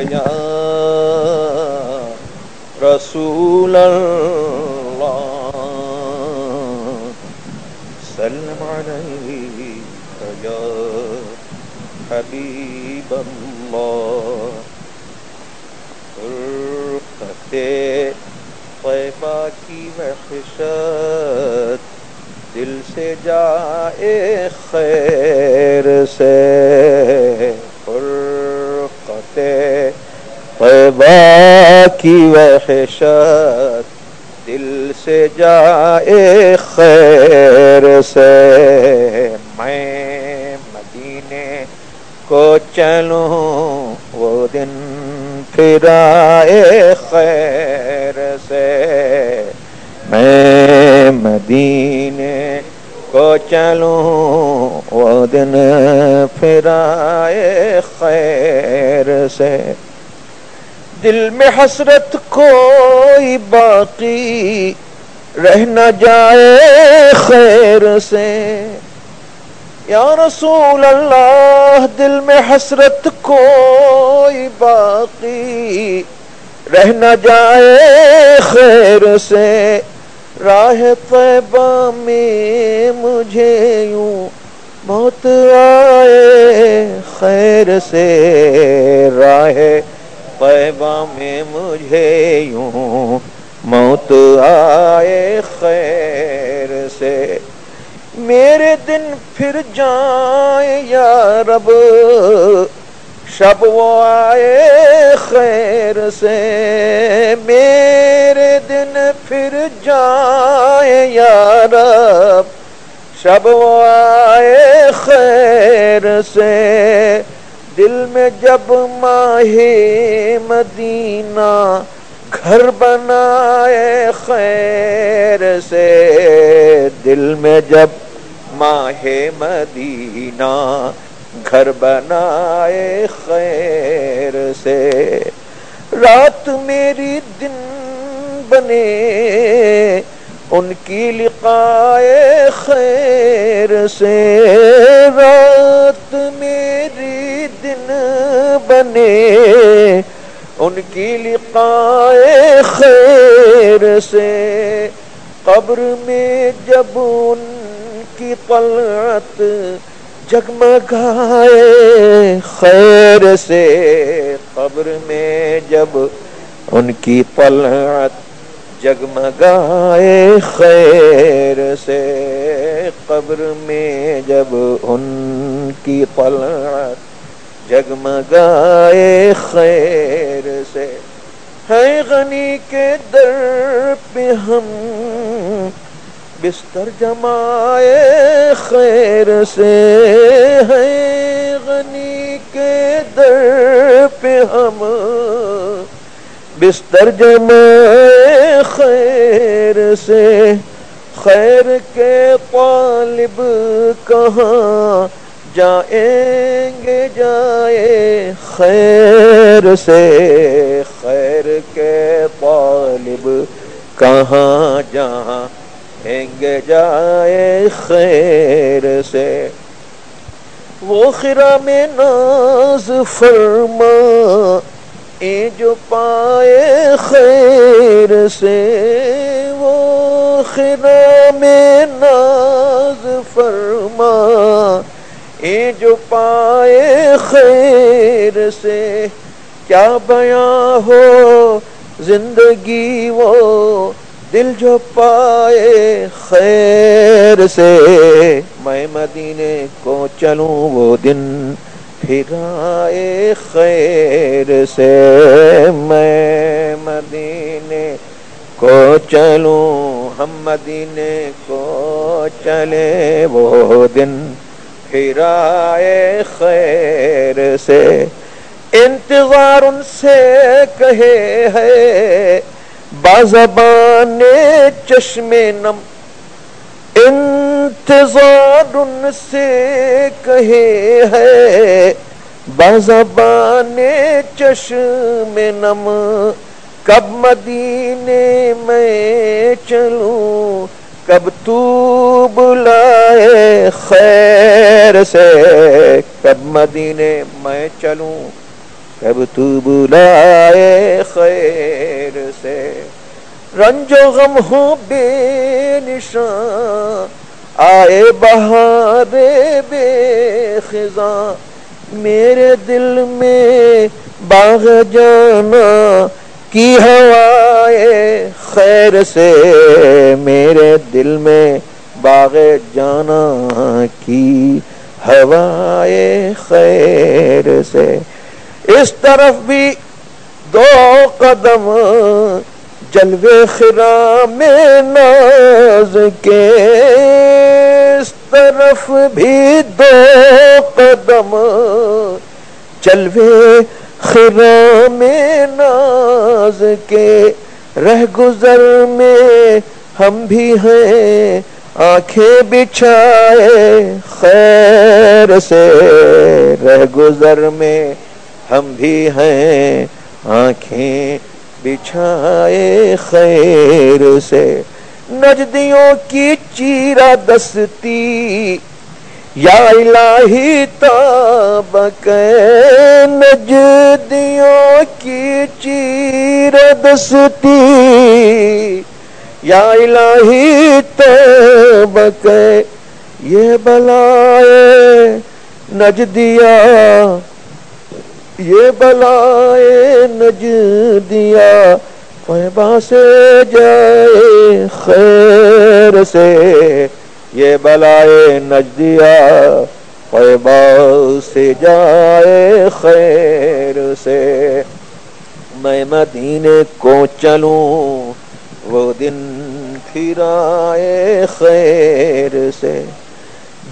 یا رسول اللہ سلم علیک یا حبیب اللہ طیبہ کی وحشت دل سے جائے خیر سے فرقت طیبہ کی وحشت دل سے جائے خیر سے۔ میں مدینے کو چلوں، وہ دن پھر آئے خیر سے۔ میں مدینے کو چلوں وہ دن پھر آئے خیر سے۔ دل میں حسرت کوئی باقی رہ نہ جائے خیر سے۔ یا رسول اللہ، دل میں حسرت کوئی باقی رہ نہ جائے خیر سے۔ راہ طیبہ میں مجھے یوں موت آئے خیر سے۔ راہ طیبہ میں مجھے یوں موت آئے خیر سے۔ میرے دن پھر جائیں یا رب، شب وہ آئے خیر سے۔ میرے دن پھر جائیں شب آئے خیر سے۔ دل میں جب ماہ مدینہ گھر بنائے خیر سے۔ دل میں جب ماہ مدینہ گھر بنائے خیر سے۔ رات میری دن بنے۔ ان کی لقائے خیر سے رات میری دن بنے، ان کی لقائے خیر سے قبر میں جب ان کی طلعت جگمگائے خیر سے، قبر میں جب ان کی طلعت جگمگائے خیر سے قبر میں جب ان کی طلعت جگمگائے خیر سے۔ ہے غنی کے در پہ ہم بستر جمائے خیر سے۔ ہے غنی کے در پہ ہم بستر جمائے خیر سے، خیر کے طالب کہاں جائیں گے، جائے خیر سے، خیر کے طالب کہاں جہاں گے، جائے خیر سے۔ وہ خرا میں ناز فرما اے جو پائے خیر سے، وہ خرا میں ناز فرما۔ اے جو پائے خیر سے، کیا بیاں ہو زندگی وہ دل جو پائے خیر سے۔ میں مدینے کو چلوں وہ دن پھر آئے خیر سے میں مدینے کو چلوں، ہم مدینے کو چلے وہ دن۔ پھر آئے خیر سے، انتظار ان سے کہے ہے۔ بازبان چشم نم انتظار ان سے کہے ہے بازبان چشم نم، کب مدینے میں چلوں، کب تو بلائے خیر سے، کب مدینے میں چلوں، کب تو بلائے خیر سے۔ رنج و غم ہو بے نشان آئے بہار بے خزاں، میرے دل میں باغ جانا، کی ہوائے خیر سے میرے دل میں باغ جانا، کی ہوائے خیر سے۔ اس طرف بھی دو قدم جلوے خرا میں ناز کے اس طرف بھی دو قدم جلوے خرا میں ناز کے رہ گزر میں ہم بھی ہیں، آنکھیں بچھائے خیر سے رہ گزر میں ہم بھی ہیں، آنکھیں بچھائے خیر سے۔ نجدیوں کی چیرا دستی، یا الہی تابک نجدیوں کی چیر دستی، یا الہی تابک یہ بلائے نجدیا یہ بلائے نج دیا سے جائے خیر سے۔ یہ بلائے نج دیا سے جائے خیر سے۔ میں مدینے کو چلوں، وہ دن پھر آئے خیر سے۔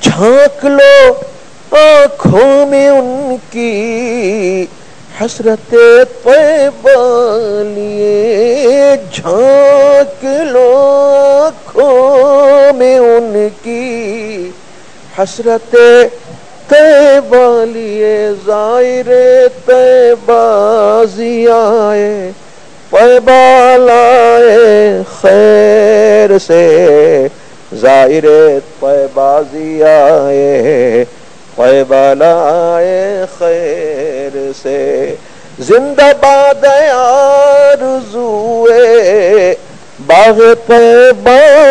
جھانک لو آنکھوں میں ان کی حسرت لیے جھانک لو آنکھوں میں ان کی حسرت لیے ظاہر تے بازی آئے لائے خیر سے، ظاہر بازی آئے بالائے خیر سے، زندہ باد آرزوے باغ پہ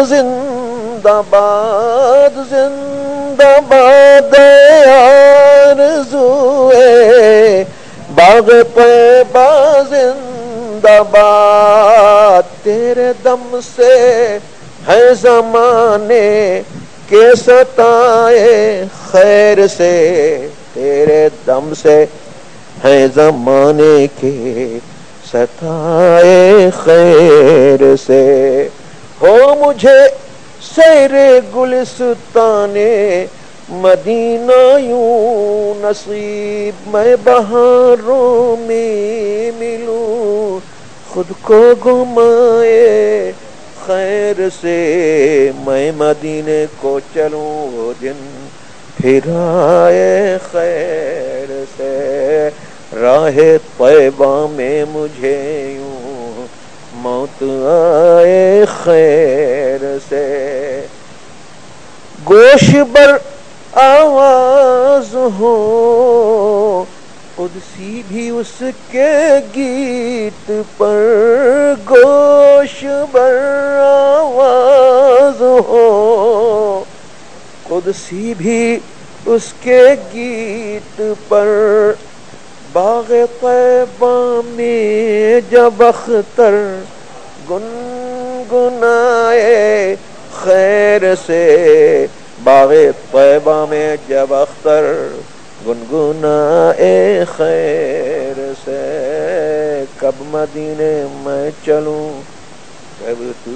زندہ باد زندہ باد آرزوے باغ پہ زندہ باد، تیرے دم سے ہے زمانے کے ستائے خیر سے، تیرے دم سے ہے زمانے کے ستائے، خیر سے۔ ہو مجھے سیر گلستان مدینہ یوں نصیب، میں بہاروں میں ملوں، خود کو گمائے خیر سے میں مدینے کو چلوں وہ دن پھر آئے خیر سے۔ راہ پیبا میں مجھے یوں موت آئے خیر سے۔ گوش بر آواز ہو، قدسی بھی اس کے گیت پر۔ گوش بر قدسی بھی اس کے گیت پر۔ باغ پیبا میں جب اختر گنگنائے خیر سے۔ باغ پیبا میں جب اختر گنگنائے خیر سے۔ کب مدینے میں چلوں؟ کب تو